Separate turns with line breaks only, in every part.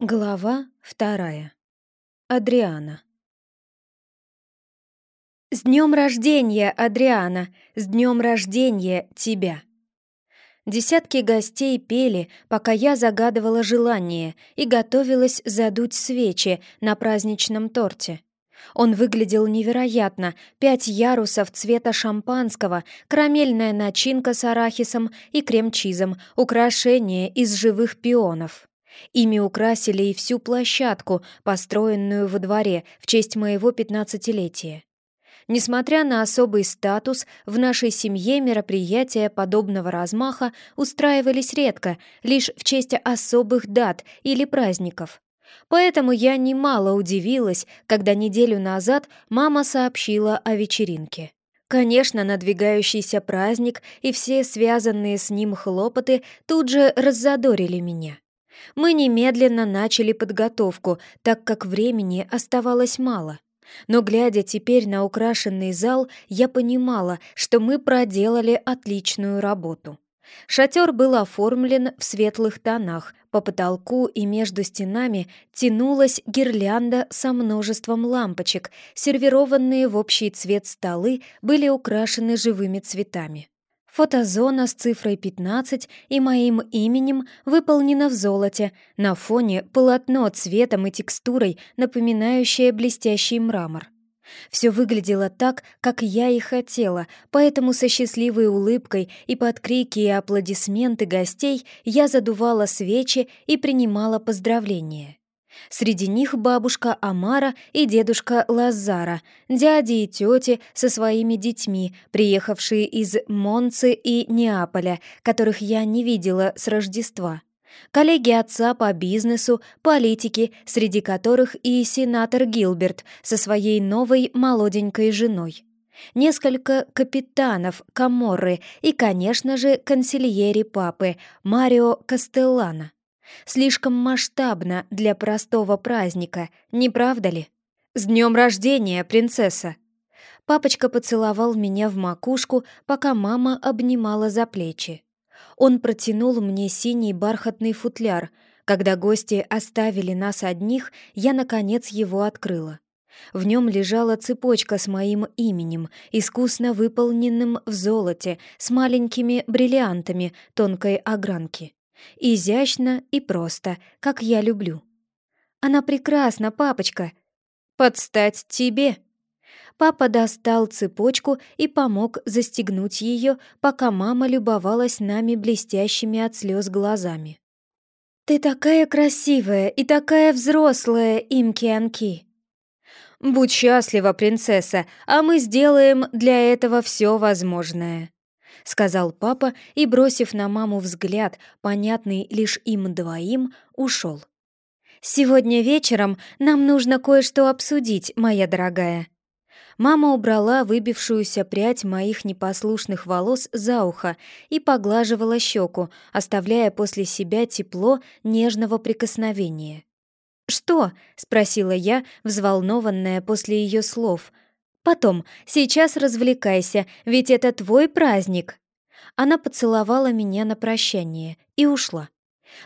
Глава вторая. Адриана. «С днем рождения, Адриана! С днем рождения тебя!» Десятки гостей пели, пока я загадывала желание и готовилась задуть свечи на праздничном торте. Он выглядел невероятно. Пять ярусов цвета шампанского, карамельная начинка с арахисом и крем-чизом, украшение из живых пионов. Ими украсили и всю площадку, построенную во дворе в честь моего пятнадцатилетия. Несмотря на особый статус, в нашей семье мероприятия подобного размаха устраивались редко, лишь в честь особых дат или праздников. Поэтому я немало удивилась, когда неделю назад мама сообщила о вечеринке. Конечно, надвигающийся праздник и все связанные с ним хлопоты тут же раззадорили меня. Мы немедленно начали подготовку, так как времени оставалось мало. Но, глядя теперь на украшенный зал, я понимала, что мы проделали отличную работу. Шатер был оформлен в светлых тонах, по потолку и между стенами тянулась гирлянда со множеством лампочек, сервированные в общий цвет столы были украшены живыми цветами. Фотозона с цифрой 15 и моим именем выполнена в золоте, на фоне полотно цветом и текстурой, напоминающее блестящий мрамор. Все выглядело так, как я и хотела, поэтому со счастливой улыбкой и под крики и аплодисменты гостей я задувала свечи и принимала поздравления. Среди них бабушка Амара и дедушка Лазара, дяди и тети со своими детьми, приехавшие из Монцы и Неаполя, которых я не видела с Рождества. Коллеги отца по бизнесу, политики, среди которых и сенатор Гилберт со своей новой молоденькой женой. Несколько капитанов Каморры и, конечно же, консильери папы Марио Кастеллана. Слишком масштабно для простого праздника, не правда ли? «С днем рождения, принцесса!» Папочка поцеловал меня в макушку, пока мама обнимала за плечи. Он протянул мне синий бархатный футляр. Когда гости оставили нас одних, я, наконец, его открыла. В нем лежала цепочка с моим именем, искусно выполненным в золоте, с маленькими бриллиантами тонкой огранки. Изящно и просто, как я люблю. Она прекрасна, папочка. Подстать тебе. Папа достал цепочку и помог застегнуть ее, пока мама любовалась нами блестящими от слез глазами. «Ты такая красивая и такая взрослая, Имки-Анки!» «Будь счастлива, принцесса, а мы сделаем для этого все возможное», — сказал папа и, бросив на маму взгляд, понятный лишь им двоим, ушел. «Сегодня вечером нам нужно кое-что обсудить, моя дорогая». Мама убрала выбившуюся прядь моих непослушных волос за ухо и поглаживала щеку, оставляя после себя тепло нежного прикосновения. «Что?» — спросила я, взволнованная после ее слов — Потом, сейчас развлекайся, ведь это твой праздник». Она поцеловала меня на прощание и ушла.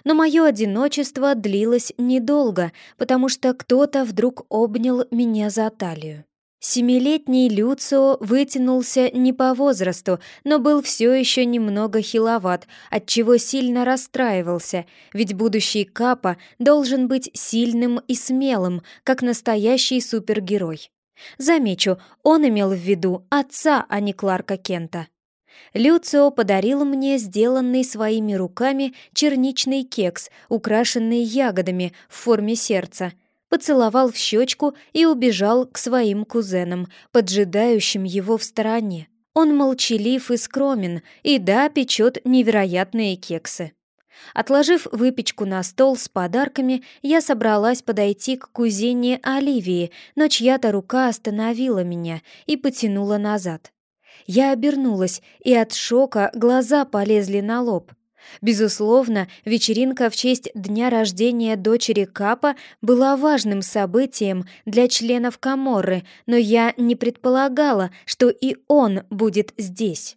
Но мое одиночество длилось недолго, потому что кто-то вдруг обнял меня за талию. Семилетний Люцио вытянулся не по возрасту, но был все еще немного хиловат, отчего сильно расстраивался, ведь будущий Капа должен быть сильным и смелым, как настоящий супергерой. Замечу, он имел в виду отца, а не Кларка Кента. Люцио подарил мне сделанный своими руками черничный кекс, украшенный ягодами в форме сердца, поцеловал в щечку и убежал к своим кузенам, поджидающим его в стороне. Он молчалив и скромен, и да, печет невероятные кексы. Отложив выпечку на стол с подарками, я собралась подойти к кузине Оливии, но чья-то рука остановила меня и потянула назад. Я обернулась, и от шока глаза полезли на лоб. Безусловно, вечеринка в честь дня рождения дочери Капа была важным событием для членов Каморры, но я не предполагала, что и он будет здесь.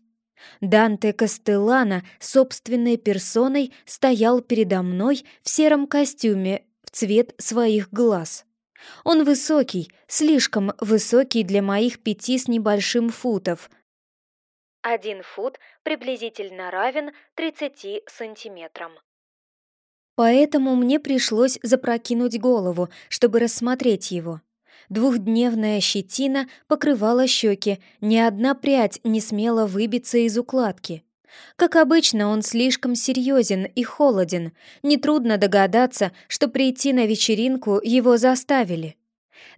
Данте Кастеллана собственной персоной стоял передо мной в сером костюме в цвет своих глаз. Он высокий, слишком высокий для моих пяти с небольшим футов. Один фут приблизительно равен 30 сантиметрам. Поэтому мне пришлось запрокинуть голову, чтобы рассмотреть его. Двухдневная щетина покрывала щеки, ни одна прядь не смела выбиться из укладки. Как обычно, он слишком серьезен и холоден. Нетрудно догадаться, что прийти на вечеринку его заставили.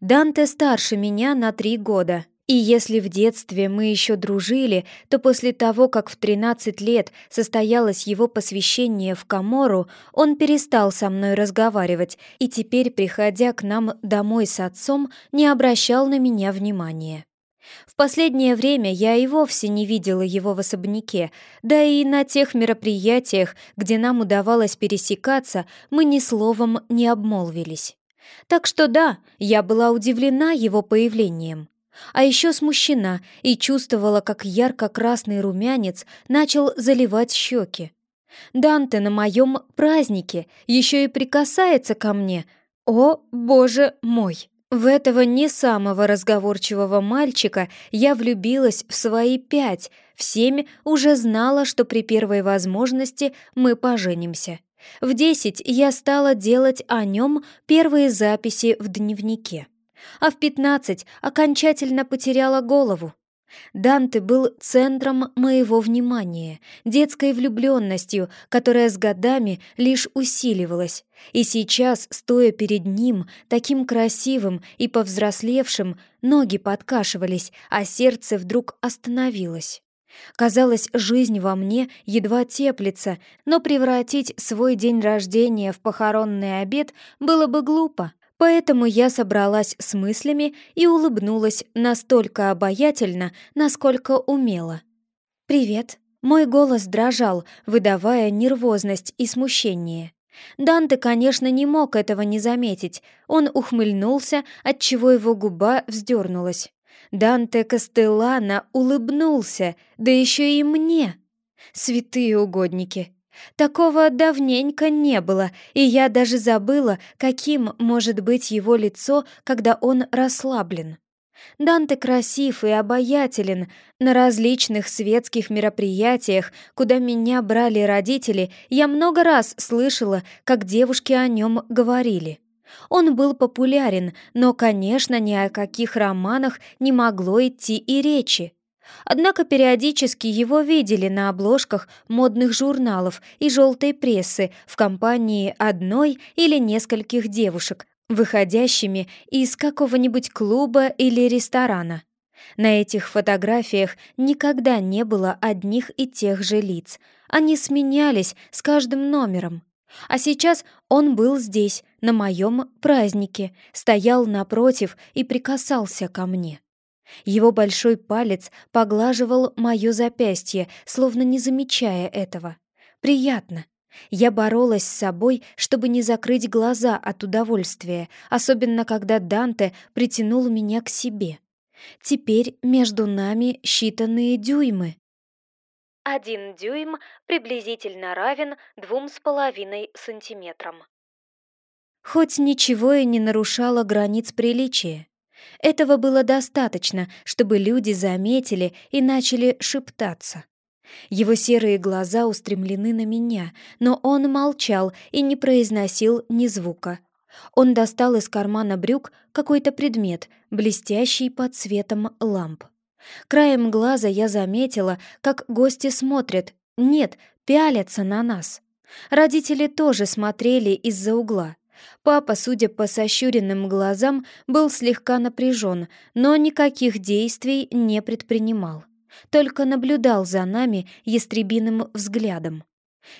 Данте старше меня на три года. И если в детстве мы еще дружили, то после того, как в 13 лет состоялось его посвящение в Камору, он перестал со мной разговаривать и теперь, приходя к нам домой с отцом, не обращал на меня внимания. В последнее время я и вовсе не видела его в особняке, да и на тех мероприятиях, где нам удавалось пересекаться, мы ни словом не обмолвились. Так что да, я была удивлена его появлением. А еще смущена и чувствовала, как ярко-красный румянец начал заливать щеки. Данте на моем празднике еще и прикасается ко мне. О, боже мой! В этого не самого разговорчивого мальчика я влюбилась в свои пять, в семь уже знала, что при первой возможности мы поженимся. В десять я стала делать о нем первые записи в дневнике. А в пятнадцать окончательно потеряла голову. Данте был центром моего внимания, детской влюбленностью, которая с годами лишь усиливалась. И сейчас, стоя перед ним, таким красивым и повзрослевшим, ноги подкашивались, а сердце вдруг остановилось. Казалось, жизнь во мне едва теплится, но превратить свой день рождения в похоронный обед было бы глупо. Поэтому я собралась с мыслями и улыбнулась настолько обаятельно, насколько умела. «Привет». Мой голос дрожал, выдавая нервозность и смущение. Данте, конечно, не мог этого не заметить. Он ухмыльнулся, отчего его губа вздернулась. Данте Кастеллана улыбнулся, да еще и мне. Святые угодники. Такого давненько не было, и я даже забыла, каким может быть его лицо, когда он расслаблен. Данте красив и обаятелен. На различных светских мероприятиях, куда меня брали родители, я много раз слышала, как девушки о нем говорили. Он был популярен, но, конечно, ни о каких романах не могло идти и речи. Однако периодически его видели на обложках модных журналов и желтой прессы в компании одной или нескольких девушек, выходящими из какого-нибудь клуба или ресторана. На этих фотографиях никогда не было одних и тех же лиц. Они сменялись с каждым номером. А сейчас он был здесь, на моем празднике, стоял напротив и прикасался ко мне. Его большой палец поглаживал мое запястье, словно не замечая этого. Приятно. Я боролась с собой, чтобы не закрыть глаза от удовольствия, особенно когда Данте притянул меня к себе. Теперь между нами считанные дюймы. Один дюйм приблизительно равен двум с половиной сантиметрам. Хоть ничего и не нарушало границ приличия. Этого было достаточно, чтобы люди заметили и начали шептаться. Его серые глаза устремлены на меня, но он молчал и не произносил ни звука. Он достал из кармана брюк какой-то предмет, блестящий под светом ламп. Краем глаза я заметила, как гости смотрят, нет, пялятся на нас. Родители тоже смотрели из-за угла. Папа, судя по сощуренным глазам, был слегка напряжен, но никаких действий не предпринимал. Только наблюдал за нами ястребиным взглядом.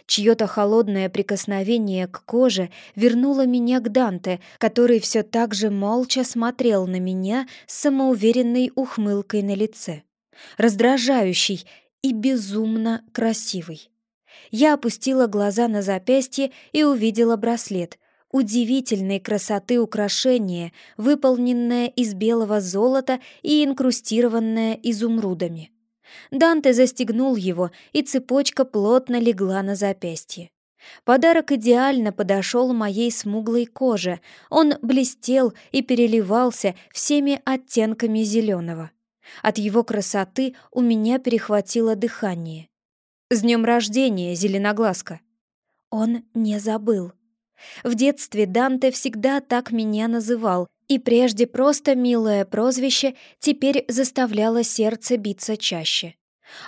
Чье-то холодное прикосновение к коже вернуло меня к Данте, который все так же молча смотрел на меня с самоуверенной ухмылкой на лице. Раздражающий и безумно красивый. Я опустила глаза на запястье и увидела браслет, удивительной красоты украшение, выполненное из белого золота и инкрустированное изумрудами. Данте застегнул его, и цепочка плотно легла на запястье. Подарок идеально подошел моей смуглой коже. Он блестел и переливался всеми оттенками зеленого. От его красоты у меня перехватило дыхание. «С днем рождения, зеленоглазка!» Он не забыл. В детстве Данте всегда так меня называл, и прежде просто милое прозвище теперь заставляло сердце биться чаще.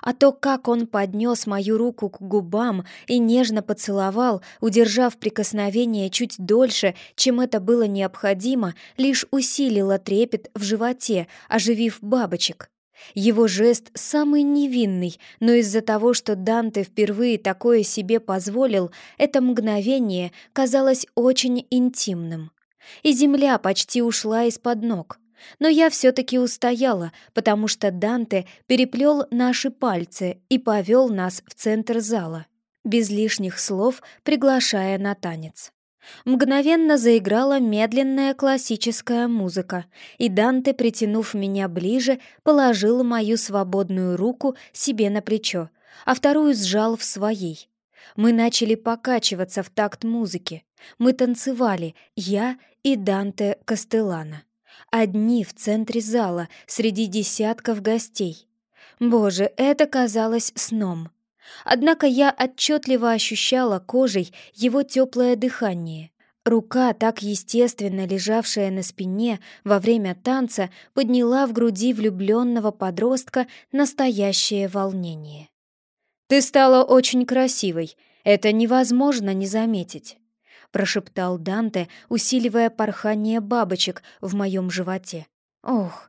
А то, как он поднес мою руку к губам и нежно поцеловал, удержав прикосновение чуть дольше, чем это было необходимо, лишь усилило трепет в животе, оживив бабочек. Его жест самый невинный, но из-за того, что Данте впервые такое себе позволил, это мгновение казалось очень интимным. И земля почти ушла из-под ног. Но я все-таки устояла, потому что Данте переплел наши пальцы и повел нас в центр зала, без лишних слов приглашая на танец. Мгновенно заиграла медленная классическая музыка, и Данте, притянув меня ближе, положил мою свободную руку себе на плечо, а вторую сжал в своей. Мы начали покачиваться в такт музыки. Мы танцевали, я и Данте Кастеллана. Одни в центре зала, среди десятков гостей. Боже, это казалось сном. Однако я отчетливо ощущала кожей его теплое дыхание. Рука, так естественно лежавшая на спине во время танца, подняла в груди влюбленного подростка настоящее волнение. «Ты стала очень красивой, это невозможно не заметить», — прошептал Данте, усиливая порхание бабочек в моем животе. «Ох,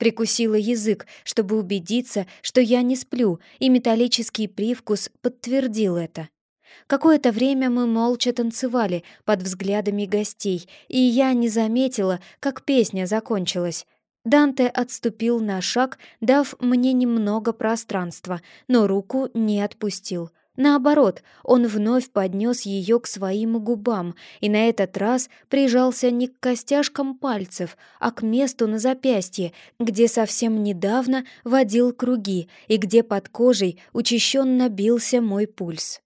Прикусила язык, чтобы убедиться, что я не сплю, и металлический привкус подтвердил это. Какое-то время мы молча танцевали под взглядами гостей, и я не заметила, как песня закончилась. Данте отступил на шаг, дав мне немного пространства, но руку не отпустил. Наоборот, он вновь поднес ее к своим губам и на этот раз прижался не к костяшкам пальцев, а к месту на запястье, где совсем недавно водил круги и где под кожей учащенно бился мой пульс.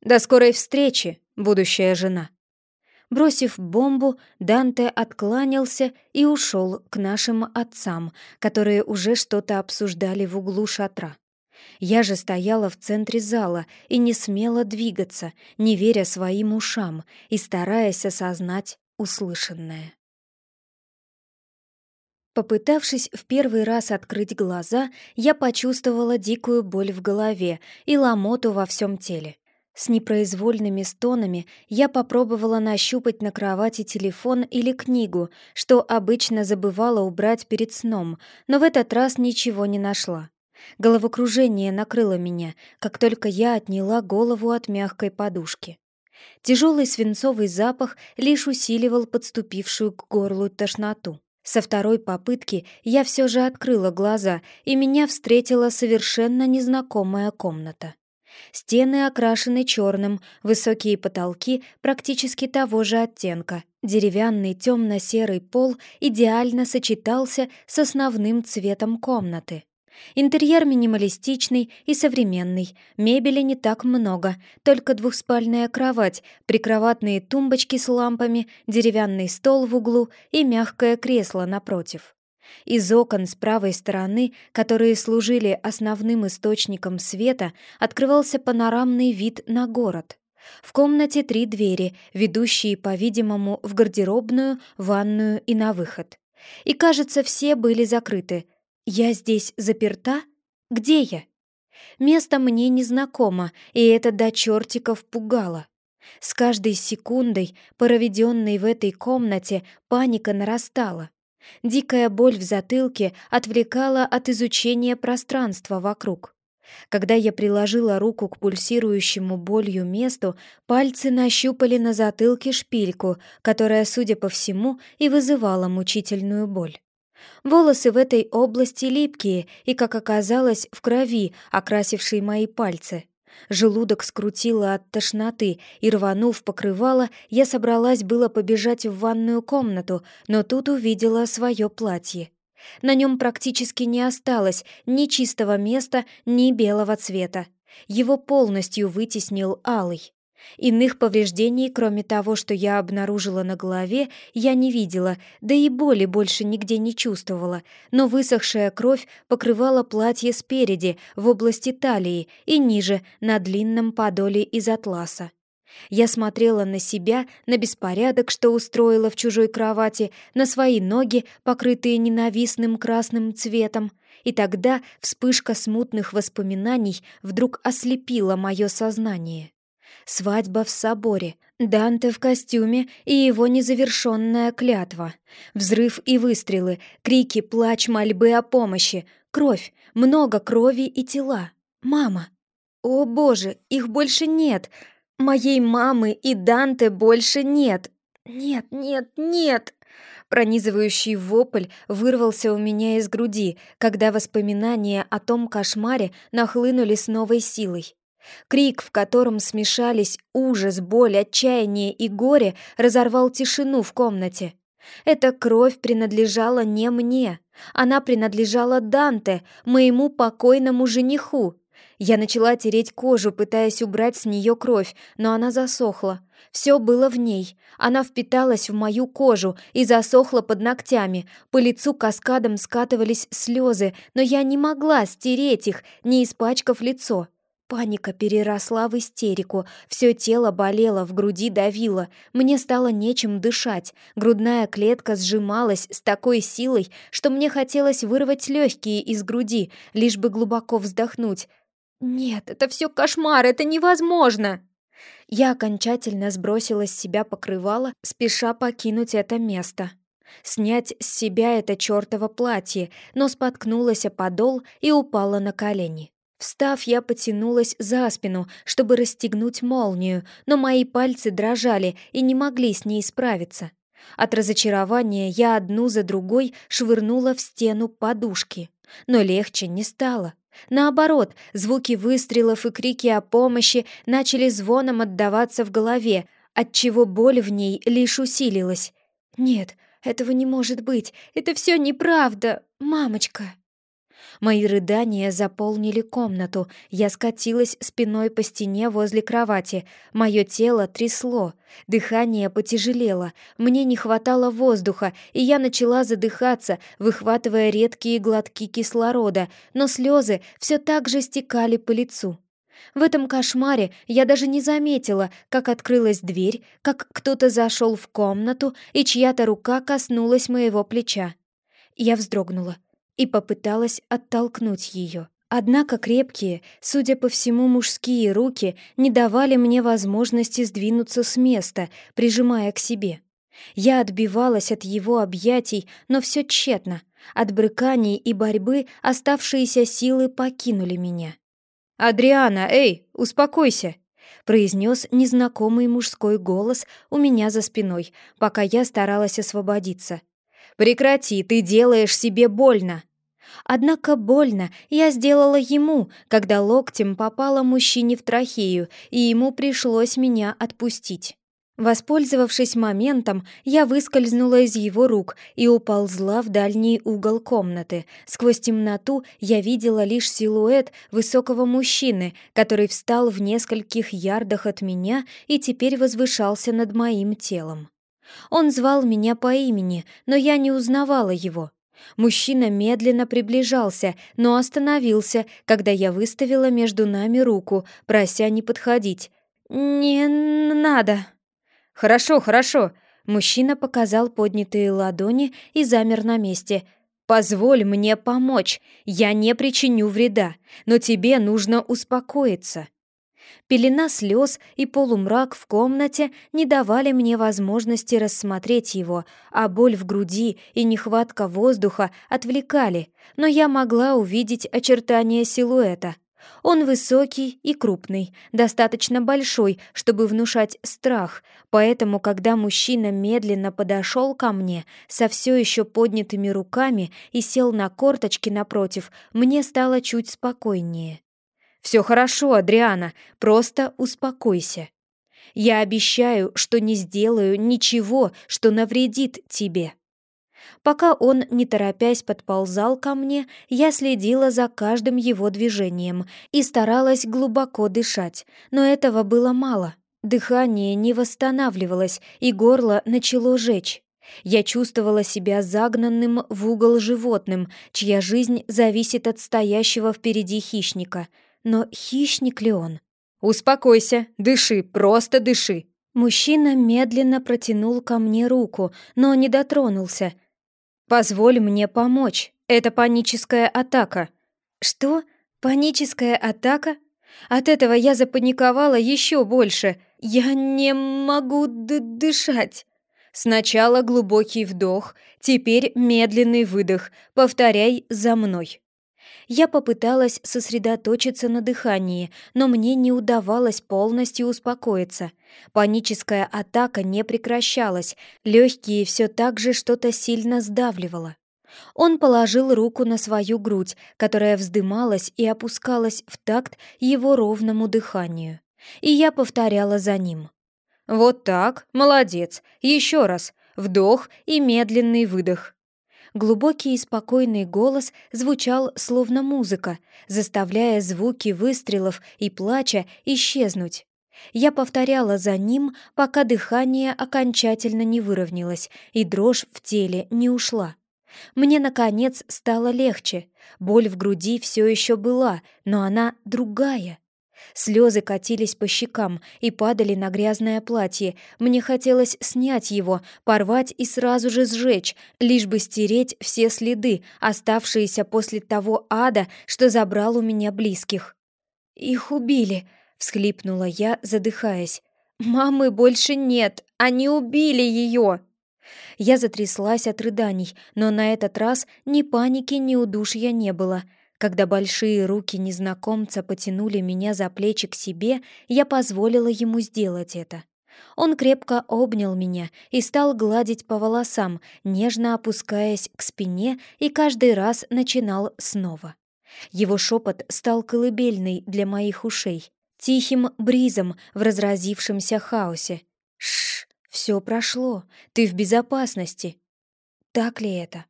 «До скорой встречи, будущая жена!» Бросив бомбу, Данте откланялся и ушел к нашим отцам, которые уже что-то обсуждали в углу шатра. Я же стояла в центре зала и не смела двигаться, не веря своим ушам и стараясь осознать услышанное. Попытавшись в первый раз открыть глаза, я почувствовала дикую боль в голове и ломоту во всем теле. С непроизвольными стонами я попробовала нащупать на кровати телефон или книгу, что обычно забывала убрать перед сном, но в этот раз ничего не нашла. Головокружение накрыло меня, как только я отняла голову от мягкой подушки. Тяжелый свинцовый запах лишь усиливал подступившую к горлу тошноту. Со второй попытки я все же открыла глаза, и меня встретила совершенно незнакомая комната. Стены окрашены черным, высокие потолки практически того же оттенка. Деревянный темно-серый пол идеально сочетался с основным цветом комнаты. Интерьер минималистичный и современный, мебели не так много, только двухспальная кровать, прикроватные тумбочки с лампами, деревянный стол в углу и мягкое кресло напротив. Из окон с правой стороны, которые служили основным источником света, открывался панорамный вид на город. В комнате три двери, ведущие, по-видимому, в гардеробную, ванную и на выход. И, кажется, все были закрыты, «Я здесь заперта? Где я?» Место мне незнакомо, и это до чертиков пугало. С каждой секундой, проведенной в этой комнате, паника нарастала. Дикая боль в затылке отвлекала от изучения пространства вокруг. Когда я приложила руку к пульсирующему болью месту, пальцы нащупали на затылке шпильку, которая, судя по всему, и вызывала мучительную боль. Волосы в этой области липкие и, как оказалось, в крови, окрасившей мои пальцы. Желудок скрутило от тошноты, и, рванув покрывало, я собралась было побежать в ванную комнату, но тут увидела свое платье. На нем практически не осталось ни чистого места, ни белого цвета. Его полностью вытеснил алый. Иных повреждений, кроме того, что я обнаружила на голове, я не видела, да и боли больше нигде не чувствовала, но высохшая кровь покрывала платье спереди, в области талии и ниже, на длинном подоле из атласа. Я смотрела на себя, на беспорядок, что устроила в чужой кровати, на свои ноги, покрытые ненавистным красным цветом, и тогда вспышка смутных воспоминаний вдруг ослепила мое сознание. Свадьба в соборе, Данте в костюме и его незавершенная клятва. Взрыв и выстрелы, крики, плач, мольбы о помощи, кровь, много крови и тела. Мама. О боже, их больше нет. Моей мамы и Данте больше нет. Нет, нет, нет. Пронизывающий вопль вырвался у меня из груди, когда воспоминания о том кошмаре нахлынули с новой силой. Крик, в котором смешались ужас, боль, отчаяние и горе, разорвал тишину в комнате. Эта кровь принадлежала не мне. Она принадлежала Данте, моему покойному жениху. Я начала тереть кожу, пытаясь убрать с нее кровь, но она засохла. Все было в ней. Она впиталась в мою кожу и засохла под ногтями. По лицу каскадом скатывались слезы, но я не могла стереть их, не испачкав лицо. Паника переросла в истерику, все тело болело, в груди давило, мне стало нечем дышать, грудная клетка сжималась с такой силой, что мне хотелось вырвать легкие из груди, лишь бы глубоко вздохнуть. «Нет, это все кошмар, это невозможно!» Я окончательно сбросила с себя покрывало, спеша покинуть это место. Снять с себя это чертово платье, но споткнулась о подол и упала на колени. Встав, я потянулась за спину, чтобы расстегнуть молнию, но мои пальцы дрожали и не могли с ней справиться. От разочарования я одну за другой швырнула в стену подушки. Но легче не стало. Наоборот, звуки выстрелов и крики о помощи начали звоном отдаваться в голове, отчего боль в ней лишь усилилась. «Нет, этого не может быть, это все неправда, мамочка!» Мои рыдания заполнили комнату. Я скатилась спиной по стене возле кровати. Мое тело трясло. Дыхание потяжелело. Мне не хватало воздуха, и я начала задыхаться, выхватывая редкие глотки кислорода, но слезы все так же стекали по лицу. В этом кошмаре я даже не заметила, как открылась дверь, как кто-то зашел в комнату, и чья-то рука коснулась моего плеча. Я вздрогнула и попыталась оттолкнуть ее. Однако крепкие, судя по всему, мужские руки не давали мне возможности сдвинуться с места, прижимая к себе. Я отбивалась от его объятий, но все тщетно. От брыканий и борьбы оставшиеся силы покинули меня. «Адриана, эй, успокойся!» произнес незнакомый мужской голос у меня за спиной, пока я старалась освободиться. «Прекрати, ты делаешь себе больно!» Однако больно я сделала ему, когда локтем попала мужчине в трахею, и ему пришлось меня отпустить. Воспользовавшись моментом, я выскользнула из его рук и уползла в дальний угол комнаты. Сквозь темноту я видела лишь силуэт высокого мужчины, который встал в нескольких ярдах от меня и теперь возвышался над моим телом. Он звал меня по имени, но я не узнавала его. Мужчина медленно приближался, но остановился, когда я выставила между нами руку, прося не подходить. «Не надо». «Хорошо, хорошо». Мужчина показал поднятые ладони и замер на месте. «Позволь мне помочь. Я не причиню вреда, но тебе нужно успокоиться». Пелена слез и полумрак в комнате не давали мне возможности рассмотреть его, а боль в груди и нехватка воздуха отвлекали, но я могла увидеть очертания силуэта. Он высокий и крупный, достаточно большой, чтобы внушать страх, поэтому, когда мужчина медленно подошел ко мне со все еще поднятыми руками и сел на корточки напротив, мне стало чуть спокойнее. Все хорошо, Адриана, просто успокойся. Я обещаю, что не сделаю ничего, что навредит тебе». Пока он, не торопясь, подползал ко мне, я следила за каждым его движением и старалась глубоко дышать, но этого было мало. дыхание не восстанавливалось, и горло начало жечь. Я чувствовала себя загнанным в угол животным, чья жизнь зависит от стоящего впереди хищника. Но хищник ли он? «Успокойся, дыши, просто дыши!» Мужчина медленно протянул ко мне руку, но не дотронулся. «Позволь мне помочь. Это паническая атака». «Что? Паническая атака?» От этого я запаниковала еще больше. Я не могу дышать. Сначала глубокий вдох, теперь медленный выдох. Повторяй за мной. Я попыталась сосредоточиться на дыхании, но мне не удавалось полностью успокоиться. Паническая атака не прекращалась, легкие все так же что-то сильно сдавливало. Он положил руку на свою грудь, которая вздымалась и опускалась в такт его ровному дыханию. И я повторяла за ним. «Вот так, молодец, еще раз, вдох и медленный выдох». Глубокий и спокойный голос звучал словно музыка, заставляя звуки выстрелов и плача исчезнуть. Я повторяла за ним, пока дыхание окончательно не выровнялось и дрожь в теле не ушла. Мне, наконец, стало легче. Боль в груди все еще была, но она другая. Слезы катились по щекам и падали на грязное платье. Мне хотелось снять его, порвать и сразу же сжечь, лишь бы стереть все следы, оставшиеся после того ада, что забрал у меня близких. «Их убили», — всхлипнула я, задыхаясь. «Мамы больше нет! Они убили ее!» Я затряслась от рыданий, но на этот раз ни паники, ни удушья не было — когда большие руки незнакомца потянули меня за плечи к себе, я позволила ему сделать это. Он крепко обнял меня и стал гладить по волосам, нежно опускаясь к спине и каждый раз начинал снова. Его шепот стал колыбельной для моих ушей, тихим бризом в разразившемся хаосе. Шш, все прошло, ты в безопасности. Так ли это?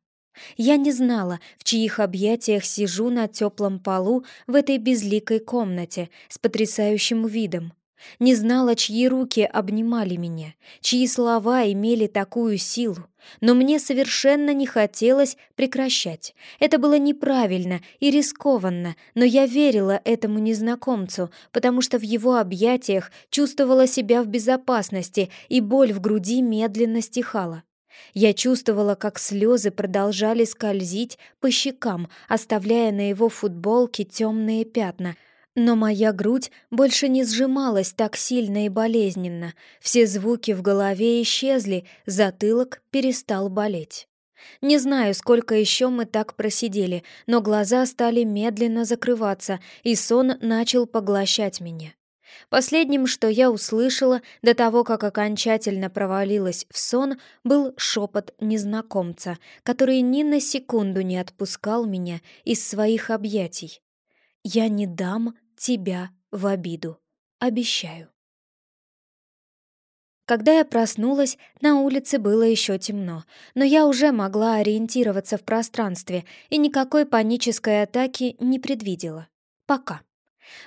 Я не знала, в чьих объятиях сижу на теплом полу в этой безликой комнате с потрясающим видом. Не знала, чьи руки обнимали меня, чьи слова имели такую силу. Но мне совершенно не хотелось прекращать. Это было неправильно и рискованно, но я верила этому незнакомцу, потому что в его объятиях чувствовала себя в безопасности, и боль в груди медленно стихала. Я чувствовала, как слезы продолжали скользить по щекам, оставляя на его футболке темные пятна. Но моя грудь больше не сжималась так сильно и болезненно. Все звуки в голове исчезли, затылок перестал болеть. Не знаю, сколько еще мы так просидели, но глаза стали медленно закрываться, и сон начал поглощать меня. Последним, что я услышала до того, как окончательно провалилась в сон, был шепот незнакомца, который ни на секунду не отпускал меня из своих объятий. «Я не дам тебя в обиду. Обещаю». Когда я проснулась, на улице было еще темно, но я уже могла ориентироваться в пространстве и никакой панической атаки не предвидела. Пока.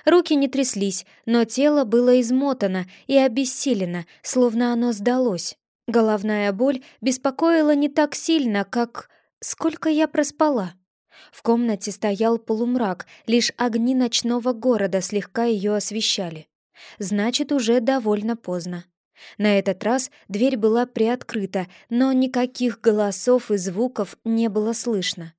Руки не тряслись, но тело было измотано и обессилено, словно оно сдалось. Головная боль беспокоила не так сильно, как... Сколько я проспала? В комнате стоял полумрак, лишь огни ночного города слегка ее освещали. Значит, уже довольно поздно. На этот раз дверь была приоткрыта, но никаких голосов и звуков не было слышно.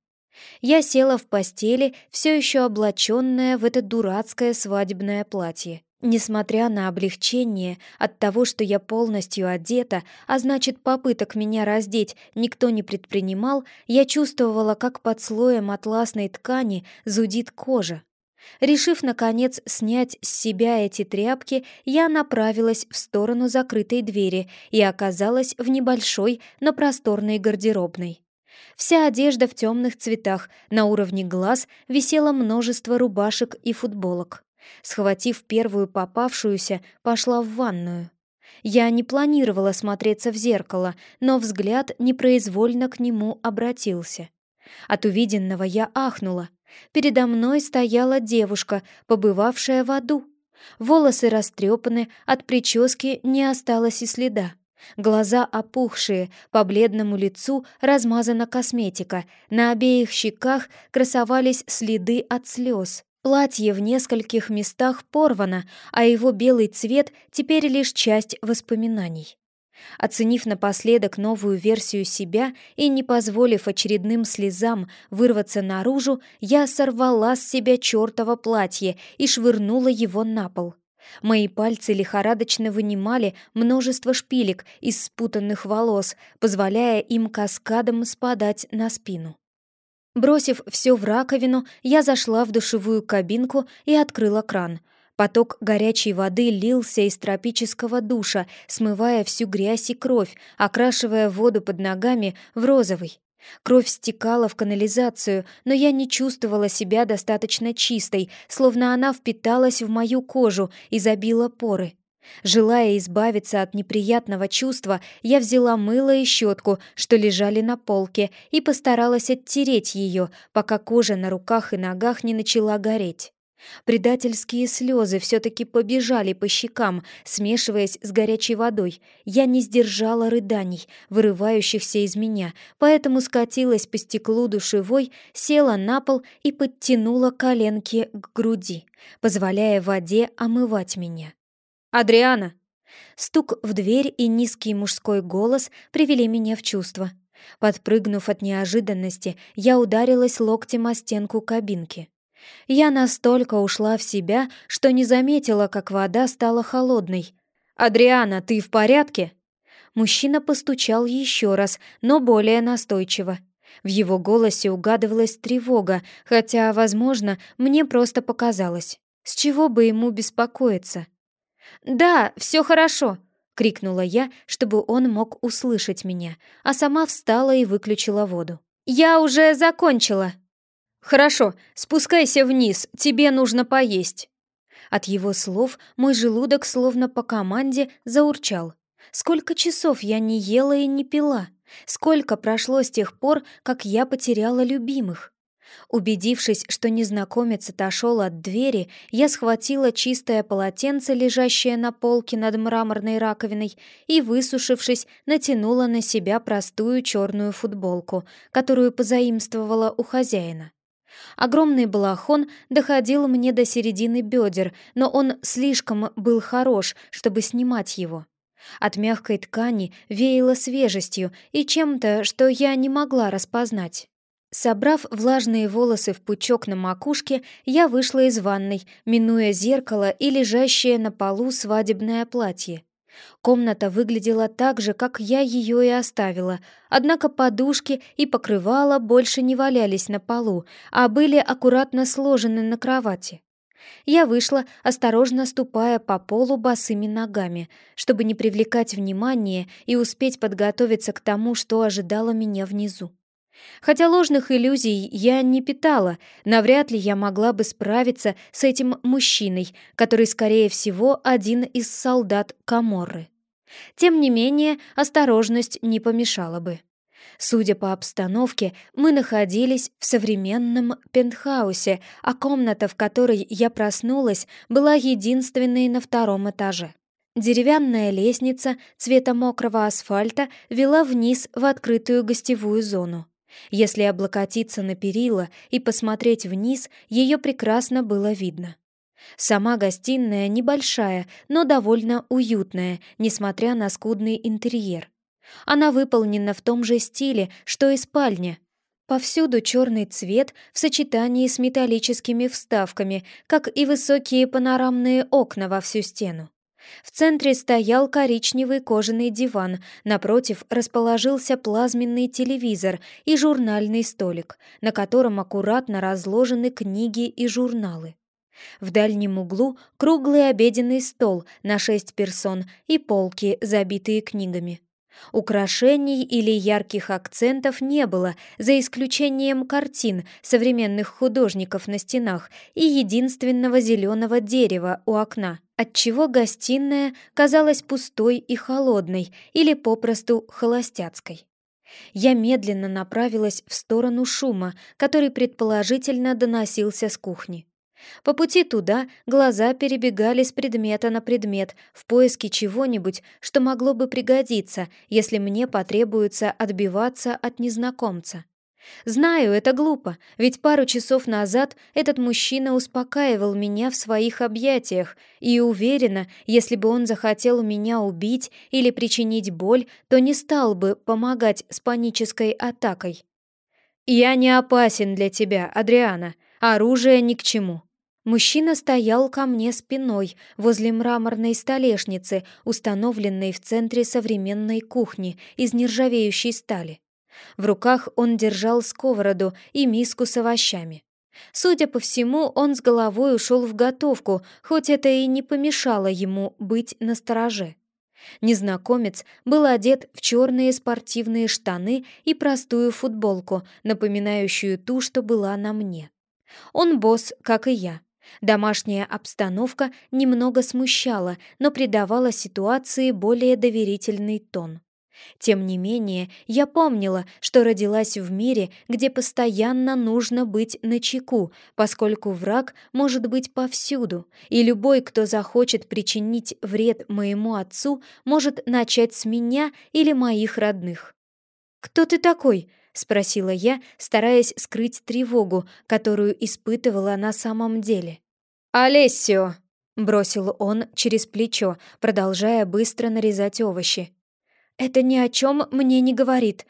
Я села в постели, все еще облаченная в это дурацкое свадебное платье. Несмотря на облегчение от того, что я полностью одета, а значит, попыток меня раздеть никто не предпринимал, я чувствовала, как под слоем атласной ткани зудит кожа. Решив, наконец, снять с себя эти тряпки, я направилась в сторону закрытой двери и оказалась в небольшой, но просторной гардеробной. Вся одежда в темных цветах, на уровне глаз висело множество рубашек и футболок. Схватив первую попавшуюся, пошла в ванную. Я не планировала смотреться в зеркало, но взгляд непроизвольно к нему обратился. От увиденного я ахнула. Передо мной стояла девушка, побывавшая в аду. Волосы растрепаны, от прически не осталось и следа. Глаза опухшие, по бледному лицу размазана косметика, на обеих щеках красовались следы от слез. Платье в нескольких местах порвано, а его белый цвет теперь лишь часть воспоминаний. Оценив напоследок новую версию себя и не позволив очередным слезам вырваться наружу, я сорвала с себя чертово платье и швырнула его на пол. Мои пальцы лихорадочно вынимали множество шпилек из спутанных волос, позволяя им каскадом спадать на спину. Бросив все в раковину, я зашла в душевую кабинку и открыла кран. Поток горячей воды лился из тропического душа, смывая всю грязь и кровь, окрашивая воду под ногами в розовый. Кровь стекала в канализацию, но я не чувствовала себя достаточно чистой, словно она впиталась в мою кожу и забила поры. Желая избавиться от неприятного чувства, я взяла мыло и щетку, что лежали на полке, и постаралась оттереть ее, пока кожа на руках и ногах не начала гореть. Предательские слезы все-таки побежали по щекам, смешиваясь с горячей водой. Я не сдержала рыданий, вырывающихся из меня, поэтому скатилась по стеклу душевой, села на пол и подтянула коленки к груди, позволяя воде омывать меня. «Адриана!» Стук в дверь и низкий мужской голос привели меня в чувство. Подпрыгнув от неожиданности, я ударилась локтем о стенку кабинки. Я настолько ушла в себя, что не заметила, как вода стала холодной. «Адриана, ты в порядке?» Мужчина постучал еще раз, но более настойчиво. В его голосе угадывалась тревога, хотя, возможно, мне просто показалось. С чего бы ему беспокоиться? «Да, все хорошо!» — крикнула я, чтобы он мог услышать меня, а сама встала и выключила воду. «Я уже закончила!» «Хорошо, спускайся вниз, тебе нужно поесть». От его слов мой желудок словно по команде заурчал. Сколько часов я не ела и не пила? Сколько прошло с тех пор, как я потеряла любимых? Убедившись, что незнакомец отошел от двери, я схватила чистое полотенце, лежащее на полке над мраморной раковиной, и, высушившись, натянула на себя простую черную футболку, которую позаимствовала у хозяина. Огромный балахон доходил мне до середины бедер, но он слишком был хорош, чтобы снимать его. От мягкой ткани веяло свежестью и чем-то, что я не могла распознать. Собрав влажные волосы в пучок на макушке, я вышла из ванной, минуя зеркало и лежащее на полу свадебное платье. Комната выглядела так же, как я ее и оставила, однако подушки и покрывала больше не валялись на полу, а были аккуратно сложены на кровати. Я вышла, осторожно ступая по полу босыми ногами, чтобы не привлекать внимания и успеть подготовиться к тому, что ожидало меня внизу. Хотя ложных иллюзий я не питала, навряд ли я могла бы справиться с этим мужчиной, который, скорее всего, один из солдат Каморры. Тем не менее, осторожность не помешала бы. Судя по обстановке, мы находились в современном пентхаусе, а комната, в которой я проснулась, была единственной на втором этаже. Деревянная лестница цвета мокрого асфальта вела вниз в открытую гостевую зону. Если облокотиться на перила и посмотреть вниз, ее прекрасно было видно. Сама гостиная небольшая, но довольно уютная, несмотря на скудный интерьер. Она выполнена в том же стиле, что и спальня. Повсюду черный цвет в сочетании с металлическими вставками, как и высокие панорамные окна во всю стену. В центре стоял коричневый кожаный диван, напротив расположился плазменный телевизор и журнальный столик, на котором аккуратно разложены книги и журналы. В дальнем углу круглый обеденный стол на шесть персон и полки, забитые книгами. Украшений или ярких акцентов не было, за исключением картин современных художников на стенах и единственного зеленого дерева у окна, отчего гостиная казалась пустой и холодной или попросту холостяцкой. Я медленно направилась в сторону шума, который предположительно доносился с кухни. По пути туда глаза перебегали с предмета на предмет в поиске чего-нибудь, что могло бы пригодиться, если мне потребуется отбиваться от незнакомца. Знаю, это глупо, ведь пару часов назад этот мужчина успокаивал меня в своих объятиях, и уверена, если бы он захотел меня убить или причинить боль, то не стал бы помогать с панической атакой. «Я не опасен для тебя, Адриана. Оружие ни к чему», Мужчина стоял ко мне спиной возле мраморной столешницы, установленной в центре современной кухни из нержавеющей стали. В руках он держал сковороду и миску с овощами. Судя по всему, он с головой ушел в готовку, хоть это и не помешало ему быть настороже. Незнакомец был одет в черные спортивные штаны и простую футболку, напоминающую ту, что была на мне. Он босс, как и я. Домашняя обстановка немного смущала, но придавала ситуации более доверительный тон. Тем не менее, я помнила, что родилась в мире, где постоянно нужно быть начеку, поскольку враг может быть повсюду, и любой, кто захочет причинить вред моему отцу, может начать с меня или моих родных. «Кто ты такой?» — спросила я, стараясь скрыть тревогу, которую испытывала на самом деле. «Олесио!» — бросил он через плечо, продолжая быстро нарезать овощи. «Это ни о чем мне не говорит».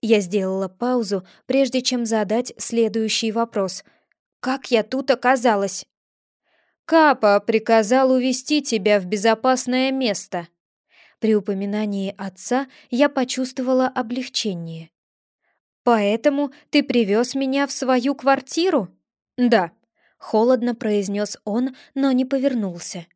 Я сделала паузу, прежде чем задать следующий вопрос. «Как я тут оказалась?» «Капа приказал увести тебя в безопасное место». При упоминании отца я почувствовала облегчение. «Поэтому ты привез меня в свою квартиру?» «Да», — холодно произнес он, но не повернулся.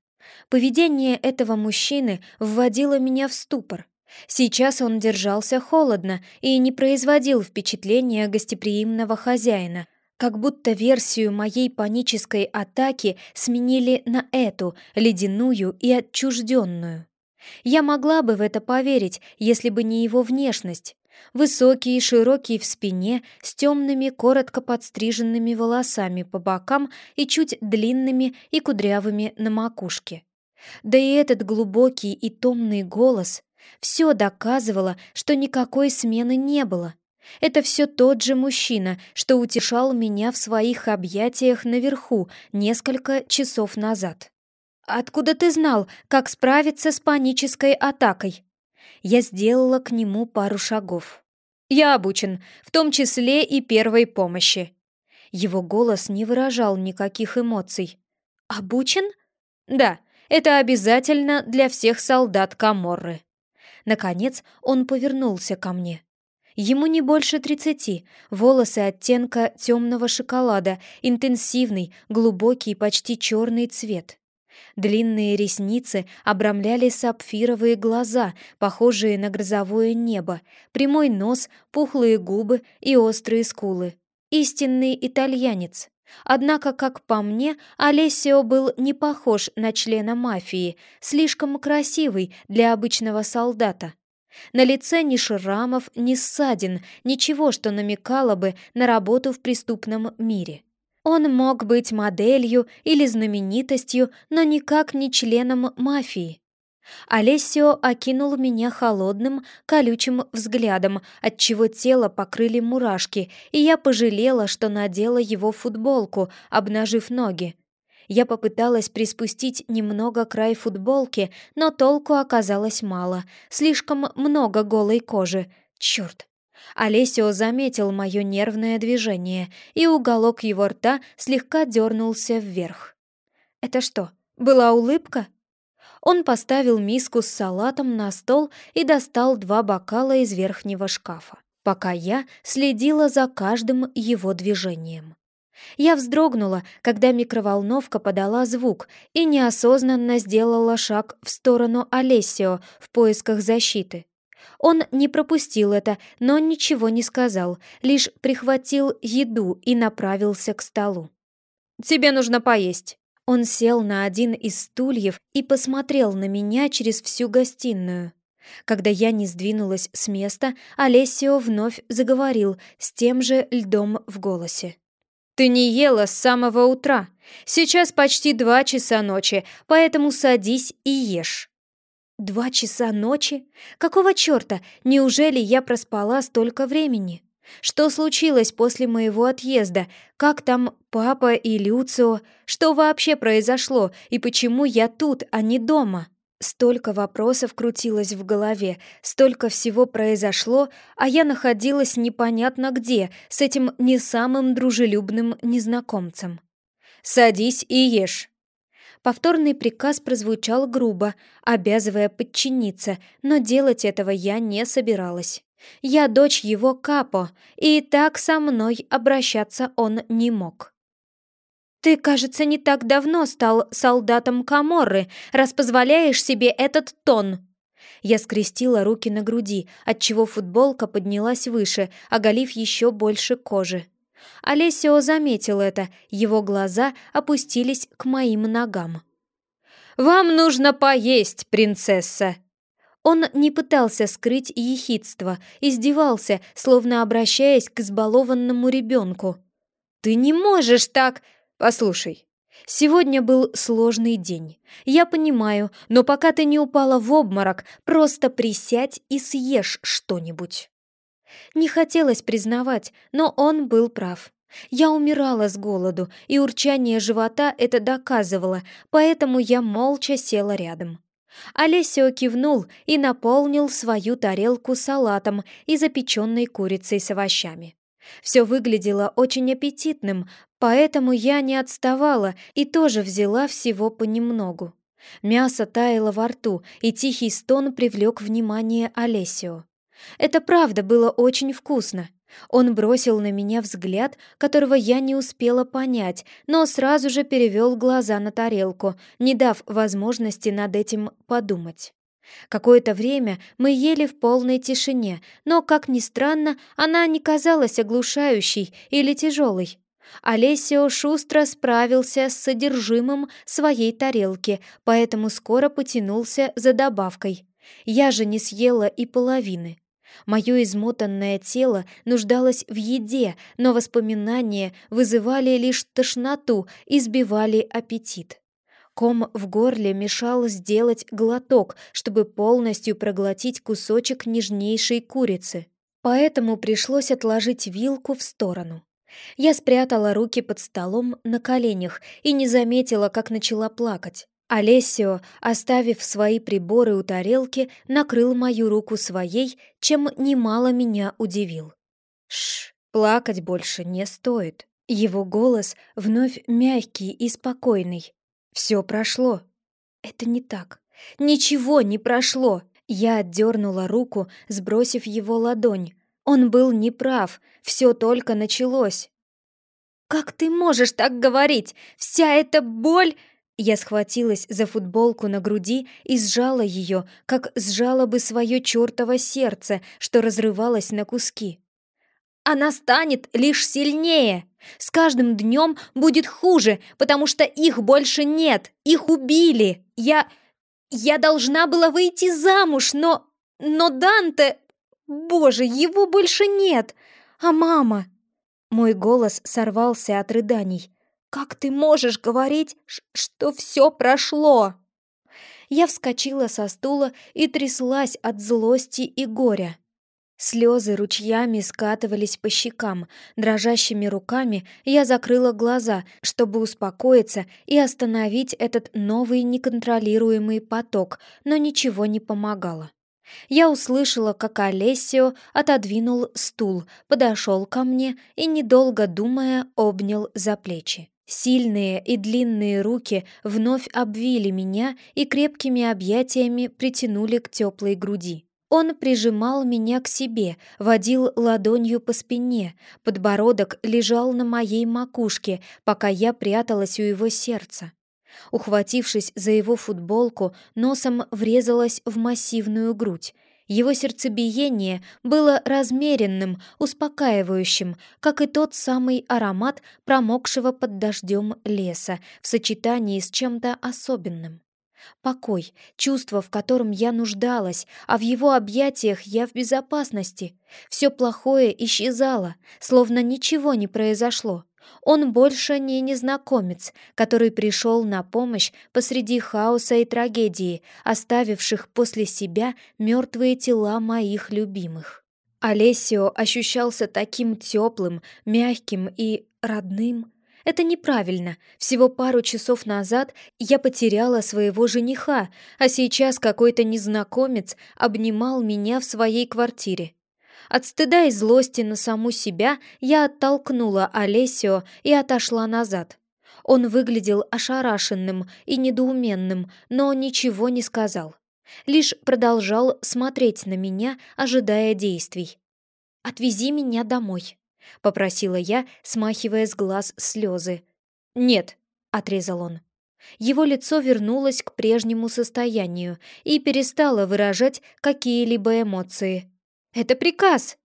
Поведение этого мужчины вводило меня в ступор. Сейчас он держался холодно и не производил впечатления гостеприимного хозяина, как будто версию моей панической атаки сменили на эту, ледяную и отчужденную. Я могла бы в это поверить, если бы не его внешность. Высокий и широкий в спине, с темными, коротко подстриженными волосами по бокам и чуть длинными и кудрявыми на макушке. Да и этот глубокий и томный голос все доказывало, что никакой смены не было. Это все тот же мужчина, что утешал меня в своих объятиях наверху несколько часов назад. «Откуда ты знал, как справиться с панической атакой?» Я сделала к нему пару шагов. «Я обучен, в том числе и первой помощи». Его голос не выражал никаких эмоций. «Обучен?» «Да, это обязательно для всех солдат Каморры». Наконец он повернулся ко мне. Ему не больше тридцати, волосы оттенка темного шоколада, интенсивный, глубокий, почти черный цвет. Длинные ресницы обрамляли сапфировые глаза, похожие на грозовое небо, прямой нос, пухлые губы и острые скулы. Истинный итальянец. Однако, как по мне, Олесио был не похож на члена мафии, слишком красивый для обычного солдата. На лице ни шрамов, ни ссадин, ничего, что намекало бы на работу в преступном мире. Он мог быть моделью или знаменитостью, но никак не членом мафии. Олесио окинул меня холодным, колючим взглядом, отчего тело покрыли мурашки, и я пожалела, что надела его футболку, обнажив ноги. Я попыталась приспустить немного край футболки, но толку оказалось мало, слишком много голой кожи. Черт! Олесио заметил мое нервное движение, и уголок его рта слегка дернулся вверх. «Это что, была улыбка?» Он поставил миску с салатом на стол и достал два бокала из верхнего шкафа, пока я следила за каждым его движением. Я вздрогнула, когда микроволновка подала звук и неосознанно сделала шаг в сторону Олесио в поисках защиты. Он не пропустил это, но ничего не сказал, лишь прихватил еду и направился к столу. «Тебе нужно поесть». Он сел на один из стульев и посмотрел на меня через всю гостиную. Когда я не сдвинулась с места, Олесио вновь заговорил с тем же льдом в голосе. Ты не ела с самого утра. Сейчас почти два часа ночи, поэтому садись и ешь». «Два часа ночи? Какого черта? Неужели я проспала столько времени? Что случилось после моего отъезда? Как там папа и Люцио? Что вообще произошло? И почему я тут, а не дома?» Столько вопросов крутилось в голове, столько всего произошло, а я находилась непонятно где, с этим не самым дружелюбным незнакомцем. «Садись и ешь!» Повторный приказ прозвучал грубо, обязывая подчиниться, но делать этого я не собиралась. Я дочь его Капо, и так со мной обращаться он не мог. «Ты, кажется, не так давно стал солдатом Каморры, раз позволяешь себе этот тон!» Я скрестила руки на груди, отчего футболка поднялась выше, оголив еще больше кожи. Олесио заметил это, его глаза опустились к моим ногам. «Вам нужно поесть, принцесса!» Он не пытался скрыть ехидство, издевался, словно обращаясь к избалованному ребенку. «Ты не можешь так!» «Послушай, сегодня был сложный день. Я понимаю, но пока ты не упала в обморок, просто присядь и съешь что-нибудь». Не хотелось признавать, но он был прав. Я умирала с голоду, и урчание живота это доказывало, поэтому я молча села рядом. Олесио кивнул и наполнил свою тарелку салатом и запеченной курицей с овощами. Все выглядело очень аппетитным, поэтому я не отставала и тоже взяла всего понемногу. Мясо таяло во рту, и тихий стон привлек внимание Олесио. Это правда было очень вкусно. Он бросил на меня взгляд, которого я не успела понять, но сразу же перевел глаза на тарелку, не дав возможности над этим подумать. Какое-то время мы ели в полной тишине, но, как ни странно, она не казалась оглушающей или тяжелой. Олесио шустро справился с содержимым своей тарелки, поэтому скоро потянулся за добавкой. Я же не съела и половины. Мое измотанное тело нуждалось в еде, но воспоминания вызывали лишь тошноту и сбивали аппетит. Ком в горле мешал сделать глоток, чтобы полностью проглотить кусочек нежнейшей курицы. Поэтому пришлось отложить вилку в сторону. Я спрятала руки под столом на коленях и не заметила, как начала плакать. Олесио, оставив свои приборы у тарелки, накрыл мою руку своей, чем немало меня удивил. Шш, плакать больше не стоит. Его голос вновь мягкий и спокойный. Все прошло. Это не так. Ничего не прошло. Я отдернула руку, сбросив его ладонь. Он был неправ, все только началось. «Как ты можешь так говорить? Вся эта боль...» Я схватилась за футболку на груди и сжала ее, как сжала бы свое чертово сердце, что разрывалось на куски. «Она станет лишь сильнее!» С каждым днем будет хуже, потому что их больше нет. Их убили. Я... Я должна была выйти замуж, но... Но Данте... Боже, его больше нет. А мама... Мой голос сорвался от рыданий. «Как ты можешь говорить, что все прошло?» Я вскочила со стула и тряслась от злости и горя. Слезы ручьями скатывались по щекам. Дрожащими руками я закрыла глаза, чтобы успокоиться и остановить этот новый неконтролируемый поток, но ничего не помогало. Я услышала, как Олесио отодвинул стул, подошел ко мне и, недолго думая, обнял за плечи. Сильные и длинные руки вновь обвили меня и крепкими объятиями притянули к теплой груди. Он прижимал меня к себе, водил ладонью по спине, подбородок лежал на моей макушке, пока я пряталась у его сердца. Ухватившись за его футболку, носом врезалась в массивную грудь. Его сердцебиение было размеренным, успокаивающим, как и тот самый аромат промокшего под дождем леса в сочетании с чем-то особенным. Покой, чувство, в котором я нуждалась, а в его объятиях я в безопасности. Все плохое исчезало, словно ничего не произошло. Он больше не незнакомец, который пришел на помощь посреди хаоса и трагедии, оставивших после себя мертвые тела моих любимых. Олесио ощущался таким теплым, мягким и родным. Это неправильно. Всего пару часов назад я потеряла своего жениха, а сейчас какой-то незнакомец обнимал меня в своей квартире. От стыда и злости на саму себя я оттолкнула Олесио и отошла назад. Он выглядел ошарашенным и недоуменным, но ничего не сказал. Лишь продолжал смотреть на меня, ожидая действий. «Отвези меня домой», — попросила я, смахивая с глаз слезы. «Нет», — отрезал он. Его лицо вернулось к прежнему состоянию и перестало выражать какие-либо эмоции. Это приказ!»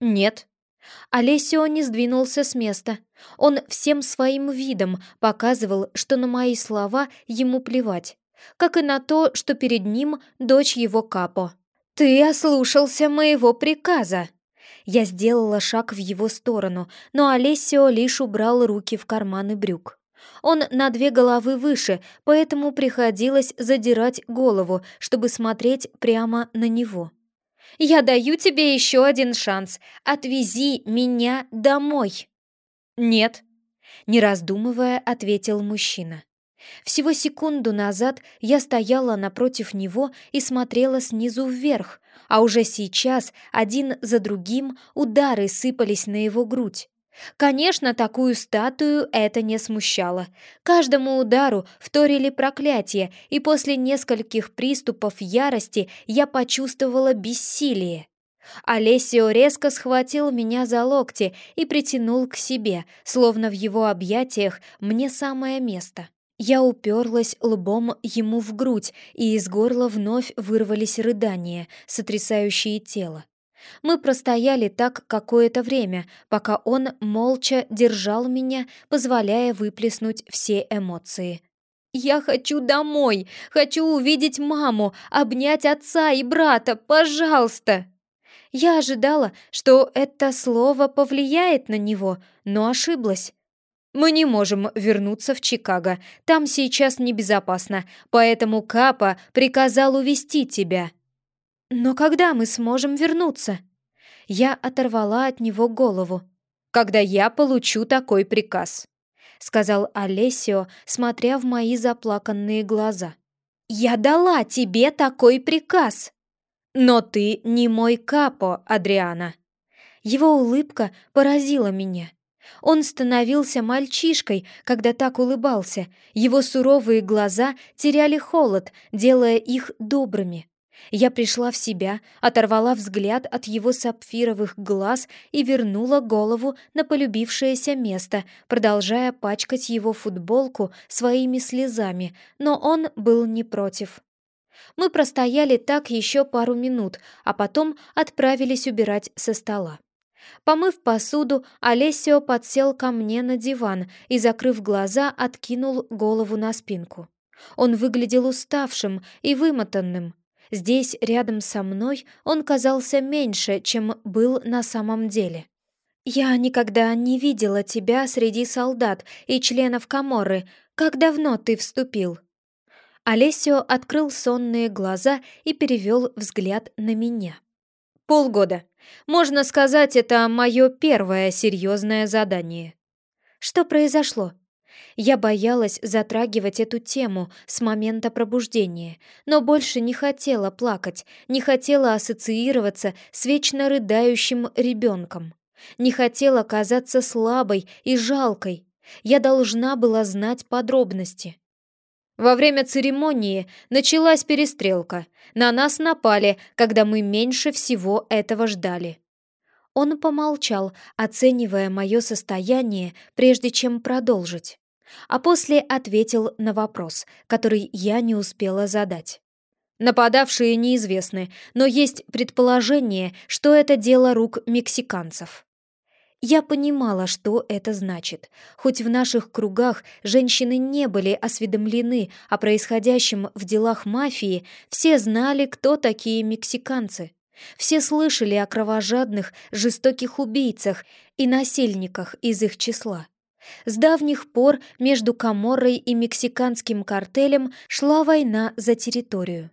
«Нет». Олесио не сдвинулся с места. Он всем своим видом показывал, что на мои слова ему плевать, как и на то, что перед ним дочь его Капо. «Ты ослушался моего приказа!» Я сделала шаг в его сторону, но Олесио лишь убрал руки в карманы брюк. Он на две головы выше, поэтому приходилось задирать голову, чтобы смотреть прямо на него. Я даю тебе еще один шанс. Отвези меня домой». «Нет», — не раздумывая, ответил мужчина. Всего секунду назад я стояла напротив него и смотрела снизу вверх, а уже сейчас один за другим удары сыпались на его грудь. Конечно, такую статую это не смущало. Каждому удару вторили проклятия, и после нескольких приступов ярости я почувствовала бессилие. Олесио резко схватил меня за локти и притянул к себе, словно в его объятиях мне самое место. Я уперлась лбом ему в грудь, и из горла вновь вырвались рыдания, сотрясающие тело. Мы простояли так какое-то время, пока он молча держал меня, позволяя выплеснуть все эмоции. «Я хочу домой! Хочу увидеть маму, обнять отца и брата! Пожалуйста!» Я ожидала, что это слово повлияет на него, но ошиблась. «Мы не можем вернуться в Чикаго. Там сейчас небезопасно, поэтому Капа приказал увести тебя». «Но когда мы сможем вернуться?» Я оторвала от него голову. «Когда я получу такой приказ», — сказал Олесио, смотря в мои заплаканные глаза. «Я дала тебе такой приказ!» «Но ты не мой капо, Адриана!» Его улыбка поразила меня. Он становился мальчишкой, когда так улыбался. Его суровые глаза теряли холод, делая их добрыми. Я пришла в себя, оторвала взгляд от его сапфировых глаз и вернула голову на полюбившееся место, продолжая пачкать его футболку своими слезами, но он был не против. Мы простояли так еще пару минут, а потом отправились убирать со стола. Помыв посуду, Олесио подсел ко мне на диван и, закрыв глаза, откинул голову на спинку. Он выглядел уставшим и вымотанным, Здесь, рядом со мной, он казался меньше, чем был на самом деле. «Я никогда не видела тебя среди солдат и членов Каморры. Как давно ты вступил?» Олесио открыл сонные глаза и перевел взгляд на меня. «Полгода. Можно сказать, это мое первое серьезное задание». «Что произошло?» Я боялась затрагивать эту тему с момента пробуждения, но больше не хотела плакать, не хотела ассоциироваться с вечно рыдающим ребенком, не хотела казаться слабой и жалкой. Я должна была знать подробности. Во время церемонии началась перестрелка. На нас напали, когда мы меньше всего этого ждали. Он помолчал, оценивая мое состояние, прежде чем продолжить а после ответил на вопрос, который я не успела задать. Нападавшие неизвестны, но есть предположение, что это дело рук мексиканцев. Я понимала, что это значит. Хоть в наших кругах женщины не были осведомлены о происходящем в делах мафии, все знали, кто такие мексиканцы. Все слышали о кровожадных, жестоких убийцах и насильниках из их числа. С давних пор между Каморрой и мексиканским картелем шла война за территорию.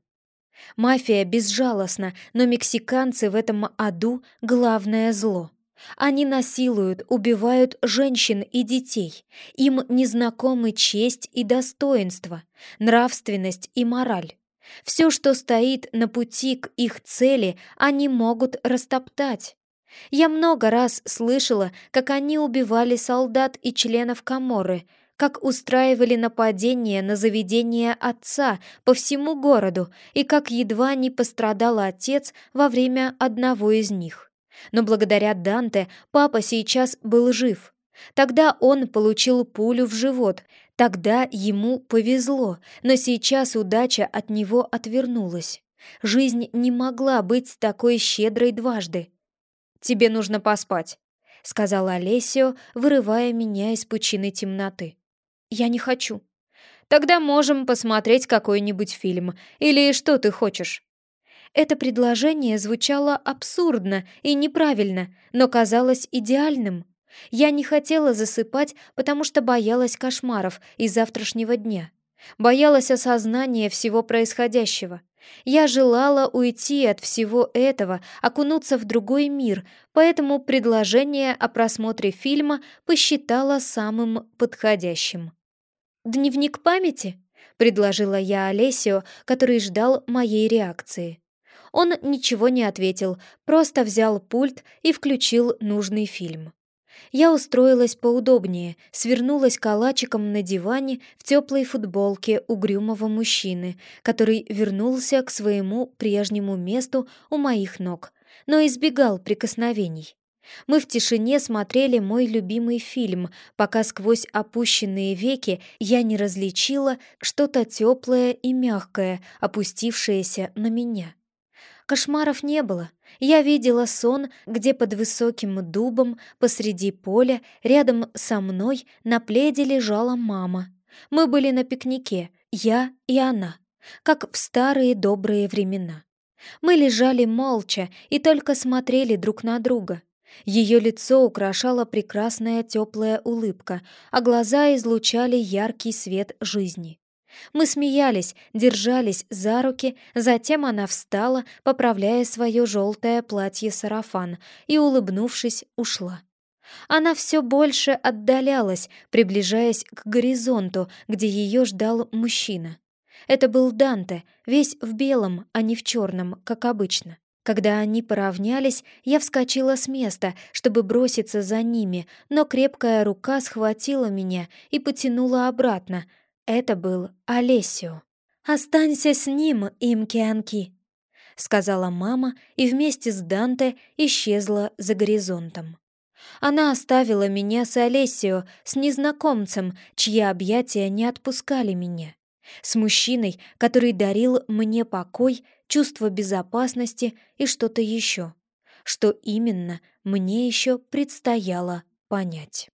Мафия безжалостна, но мексиканцы в этом аду — главное зло. Они насилуют, убивают женщин и детей. Им незнакомы честь и достоинство, нравственность и мораль. Все, что стоит на пути к их цели, они могут растоптать. Я много раз слышала, как они убивали солдат и членов Каморы, как устраивали нападения на заведение отца по всему городу и как едва не пострадал отец во время одного из них. Но благодаря Данте папа сейчас был жив. Тогда он получил пулю в живот, тогда ему повезло, но сейчас удача от него отвернулась. Жизнь не могла быть такой щедрой дважды. «Тебе нужно поспать», — сказала Олесио, вырывая меня из пучины темноты. «Я не хочу». «Тогда можем посмотреть какой-нибудь фильм. Или что ты хочешь?» Это предложение звучало абсурдно и неправильно, но казалось идеальным. Я не хотела засыпать, потому что боялась кошмаров и завтрашнего дня. Боялась осознания всего происходящего. Я желала уйти от всего этого, окунуться в другой мир, поэтому предложение о просмотре фильма посчитала самым подходящим. «Дневник памяти?» — предложила я Олесио, который ждал моей реакции. Он ничего не ответил, просто взял пульт и включил нужный фильм. Я устроилась поудобнее, свернулась калачиком на диване в теплой футболке угрюмого мужчины, который вернулся к своему прежнему месту у моих ног, но избегал прикосновений. Мы в тишине смотрели мой любимый фильм, пока сквозь опущенные веки я не различила что-то теплое и мягкое, опустившееся на меня. Кошмаров не было. Я видела сон, где под высоким дубом посреди поля рядом со мной на пледе лежала мама. Мы были на пикнике, я и она, как в старые добрые времена. Мы лежали молча и только смотрели друг на друга. Ее лицо украшала прекрасная теплая улыбка, а глаза излучали яркий свет жизни. Мы смеялись, держались за руки, затем она встала, поправляя свое желтое платье-сарафан, и, улыбнувшись, ушла. Она все больше отдалялась, приближаясь к горизонту, где ее ждал мужчина. Это был Данте, весь в белом, а не в черном, как обычно. Когда они поравнялись, я вскочила с места, чтобы броситься за ними, но крепкая рука схватила меня и потянула обратно — это был Олесио. «Останься с ним, Имкианки», — сказала мама и вместе с Данте исчезла за горизонтом. Она оставила меня с Олесио, с незнакомцем, чьи объятия не отпускали меня, с мужчиной, который дарил мне покой, чувство безопасности и что-то еще. Что именно, мне еще предстояло понять.